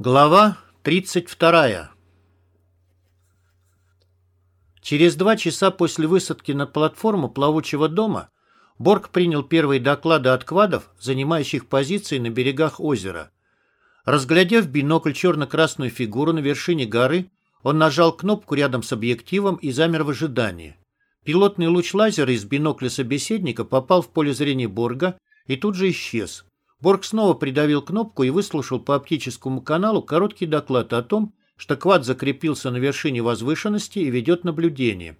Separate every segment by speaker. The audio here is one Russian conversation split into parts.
Speaker 1: Глава 32. Через два часа после высадки на платформу плавучего дома Борг принял первые доклады от квадов, занимающих позиции на берегах озера. Разглядев в бинокль черно-красную фигуру на вершине горы, он нажал кнопку рядом с объективом и замер в ожидании. Пилотный луч лазера из бинокля собеседника попал в поле зрения Борга и тут же исчез. Борг снова придавил кнопку и выслушал по оптическому каналу короткий доклад о том, что квад закрепился на вершине возвышенности и ведет наблюдение.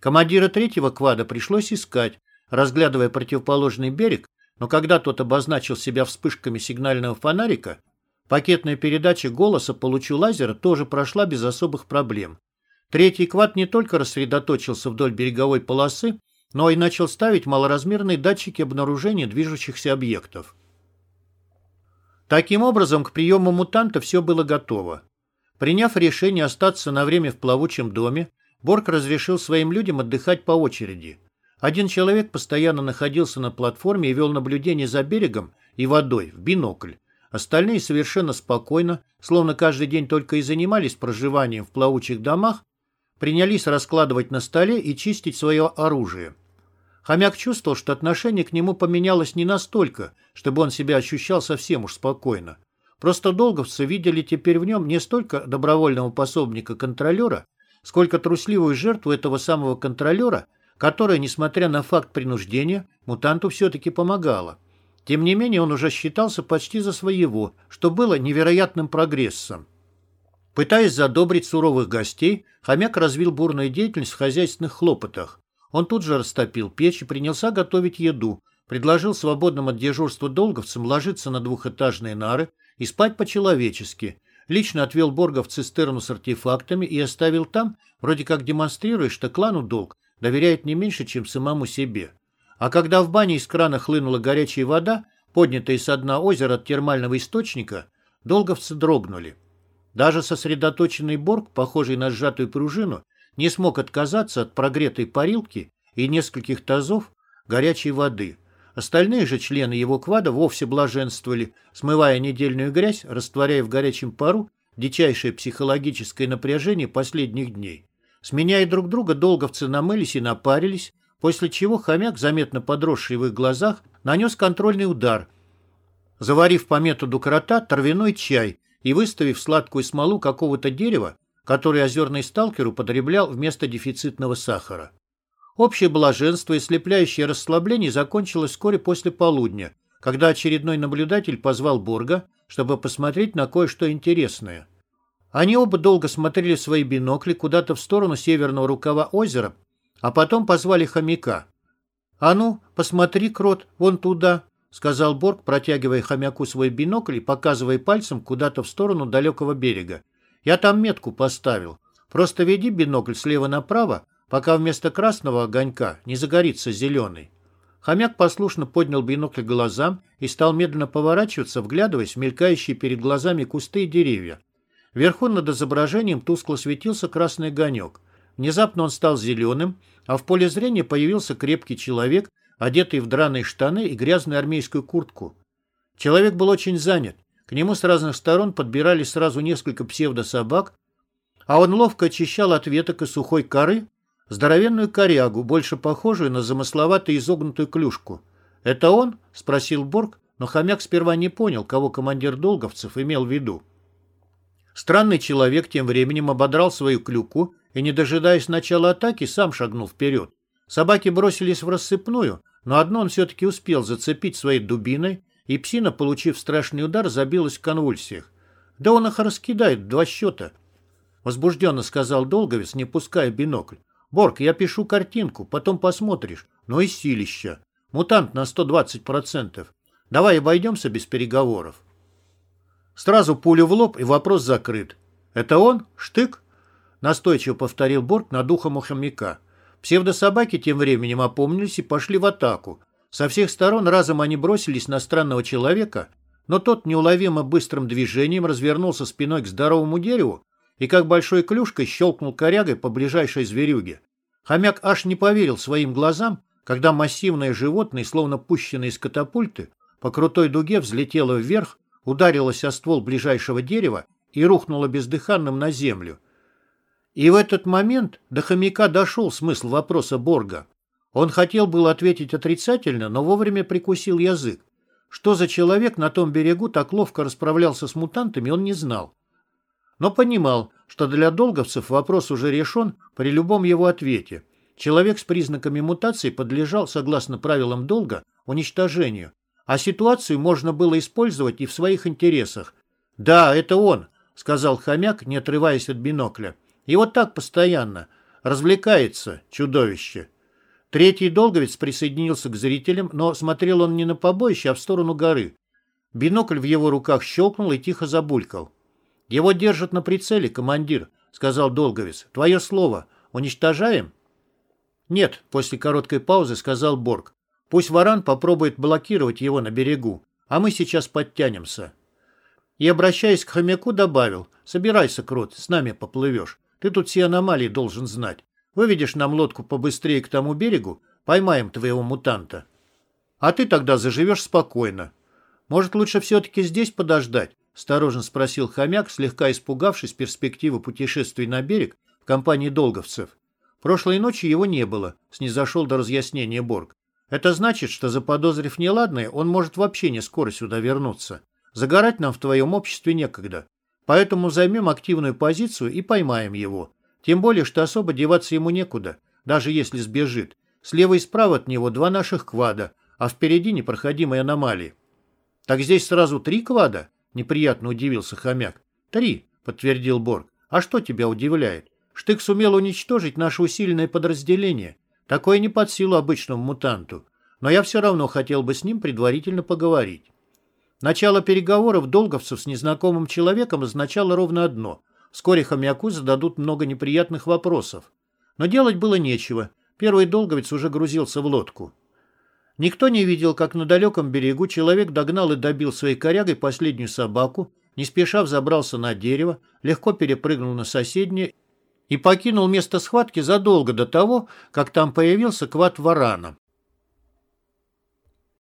Speaker 1: Командира третьего квада пришлось искать, разглядывая противоположный берег, но когда тот обозначил себя вспышками сигнального фонарика, пакетная передача голоса по лучу лазера тоже прошла без особых проблем. Третий квад не только рассредоточился вдоль береговой полосы, но и начал ставить малоразмерные датчики обнаружения движущихся объектов. Таким образом, к приему мутанта все было готово. Приняв решение остаться на время в плавучем доме, Борг разрешил своим людям отдыхать по очереди. Один человек постоянно находился на платформе и вел наблюдение за берегом и водой в бинокль. Остальные совершенно спокойно, словно каждый день только и занимались проживанием в плавучих домах, принялись раскладывать на столе и чистить свое оружие. Хомяк чувствовал, что отношение к нему поменялось не настолько, чтобы он себя ощущал совсем уж спокойно. Просто долговцы видели теперь в нем не столько добровольного пособника-контролера, сколько трусливую жертву этого самого контролера, которая, несмотря на факт принуждения, мутанту все-таки помогала. Тем не менее, он уже считался почти за своего, что было невероятным прогрессом. Пытаясь задобрить суровых гостей, хомяк развил бурную деятельность в хозяйственных хлопотах. Он тут же растопил печь и принялся готовить еду, предложил свободным от дежурства долговцам ложиться на двухэтажные нары и спать по-человечески. Лично отвел Борга в цистерну с артефактами и оставил там, вроде как демонстрируя, что клану долг доверяет не меньше, чем самому себе. А когда в бане из крана хлынула горячая вода, поднятая со дна озера от термального источника, долговцы дрогнули. Даже сосредоточенный Борг, похожий на сжатую пружину, не смог отказаться от прогретой парилки и нескольких тазов горячей воды. Остальные же члены его квада вовсе блаженствовали, смывая недельную грязь, растворяя в горячем пару дичайшее психологическое напряжение последних дней. Сменяя друг друга, долговцы намылись и напарились, после чего хомяк, заметно подросший в их глазах, нанес контрольный удар, заварив по методу крота травяной чай и выставив сладкую смолу какого-то дерева который озерный сталкер употреблял вместо дефицитного сахара. Общее блаженство и слепляющее расслабление закончилось вскоре после полудня, когда очередной наблюдатель позвал Борга, чтобы посмотреть на кое-что интересное. Они оба долго смотрели свои бинокли куда-то в сторону северного рукава озера, а потом позвали хомяка. «А ну, посмотри, крот, вон туда», — сказал Борг, протягивая хомяку свой бинокль и показывая пальцем куда-то в сторону далекого берега. Я там метку поставил. Просто веди бинокль слева направо, пока вместо красного огонька не загорится зеленый. Хомяк послушно поднял бинокль глазам и стал медленно поворачиваться, вглядываясь в мелькающие перед глазами кусты и деревья. Вверху над изображением тускло светился красный огонек. Внезапно он стал зеленым, а в поле зрения появился крепкий человек, одетый в драные штаны и грязную армейскую куртку. Человек был очень занят. К нему с разных сторон подбирались сразу несколько псевдособак, а он ловко очищал от веток и сухой коры здоровенную корягу, больше похожую на замысловатую изогнутую клюшку. «Это он?» — спросил Борг, но хомяк сперва не понял, кого командир долговцев имел в виду. Странный человек тем временем ободрал свою клюку и, не дожидаясь начала атаки, сам шагнул вперед. Собаки бросились в рассыпную, но одно он все-таки успел зацепить своей дубиной и псина, получив страшный удар, забилась в конвульсиях. «Да он их раскидает два счета», — возбужденно сказал Долговец, не пуская бинокль. «Борг, я пишу картинку, потом посмотришь. Ну и силища. Мутант на 120%. Давай обойдемся без переговоров». Сразу пулю в лоб, и вопрос закрыт. «Это он? Штык?» Настойчиво повторил Борг над ухом у хомяка. Псевдособаки тем временем опомнились и пошли в атаку, со всех сторон разом они бросились на странного человека, но тот неуловимо быстрым движением развернулся спиной к здоровому дереву и как большой клюшкой щелкнул корягой по ближайшей зверюге. Хомяк аж не поверил своим глазам, когда массивное животное, словно пущенное из катапульты, по крутой дуге взлетело вверх, ударилась о ствол ближайшего дерева и рухнула бездыханным на землю. И в этот момент до хомяка дошел смысл вопроса Борга. Он хотел было ответить отрицательно, но вовремя прикусил язык. Что за человек на том берегу так ловко расправлялся с мутантами, он не знал. Но понимал, что для долговцев вопрос уже решен при любом его ответе. Человек с признаками мутации подлежал, согласно правилам долга, уничтожению, а ситуацию можно было использовать и в своих интересах. «Да, это он», — сказал хомяк, не отрываясь от бинокля. «И вот так постоянно. Развлекается, чудовище». Третий долговец присоединился к зрителям, но смотрел он не на побоище, а в сторону горы. Бинокль в его руках щелкнул и тихо забулькал. «Его держат на прицеле, командир», — сказал долговец. «Твое слово. Уничтожаем?» «Нет», — после короткой паузы сказал Борг. «Пусть варан попробует блокировать его на берегу, а мы сейчас подтянемся». И, обращаясь к хомяку, добавил. «Собирайся, Крот, с нами поплывешь. Ты тут все аномалии должен знать. Выведешь нам лодку побыстрее к тому берегу, поймаем твоего мутанта. А ты тогда заживешь спокойно. Может, лучше все-таки здесь подождать? Осторожно спросил хомяк, слегка испугавшись перспективы путешествий на берег в компании долговцев. Прошлой ночи его не было, снизошел до разъяснения Борг. Это значит, что заподозрив неладное, он может вообще не скоро сюда вернуться. Загорать нам в твоем обществе некогда. Поэтому займем активную позицию и поймаем его. Тем более, что особо деваться ему некуда, даже если сбежит. Слева и справа от него два наших квада, а впереди непроходимые аномалии. «Так здесь сразу три квада?» — неприятно удивился хомяк. «Три», — подтвердил Борг. «А что тебя удивляет? Штык сумел уничтожить наше усиленное подразделение. Такое не под силу обычному мутанту. Но я все равно хотел бы с ним предварительно поговорить». Начало переговоров долговцев с незнакомым человеком означало ровно одно — Вскоре хомяку зададут много неприятных вопросов. Но делать было нечего. Первый долговец уже грузился в лодку. Никто не видел, как на далеком берегу человек догнал и добил своей корягой последнюю собаку, не спеша взобрался на дерево, легко перепрыгнул на соседнее и покинул место схватки задолго до того, как там появился квад варана.